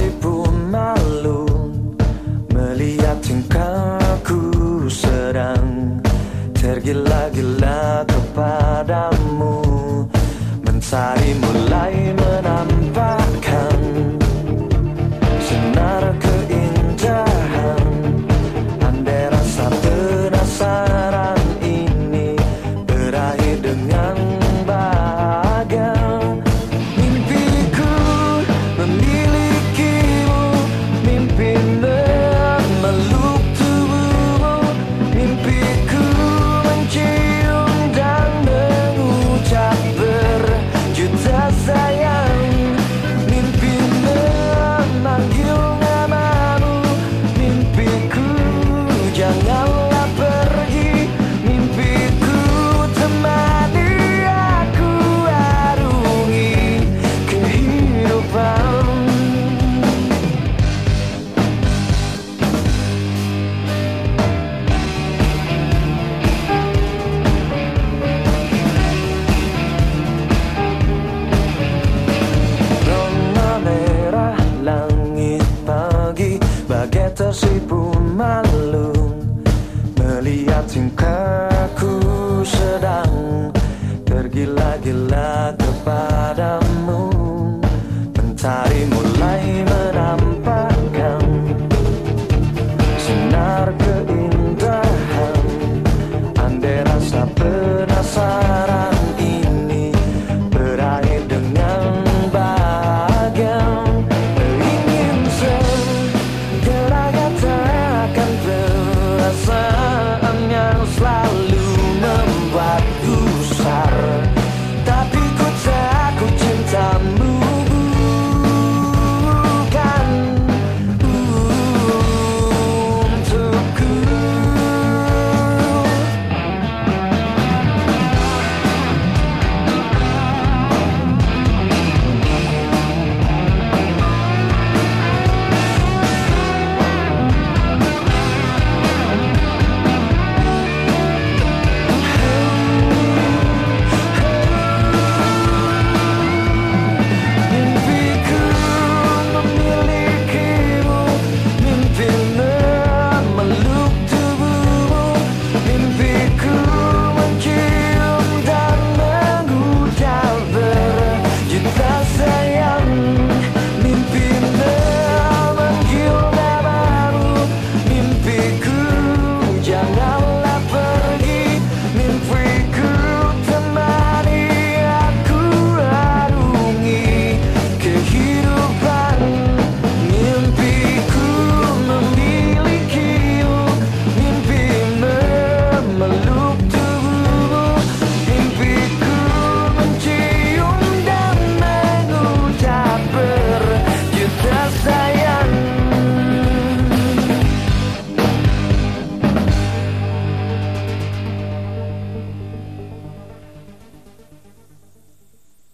masih pun malu Melihat tingkahku sedang Tergila-gila kepadamu. Mencari mulai menampar Bagai tersipu malu Melihat tingkahku sedang. Tergila-gila because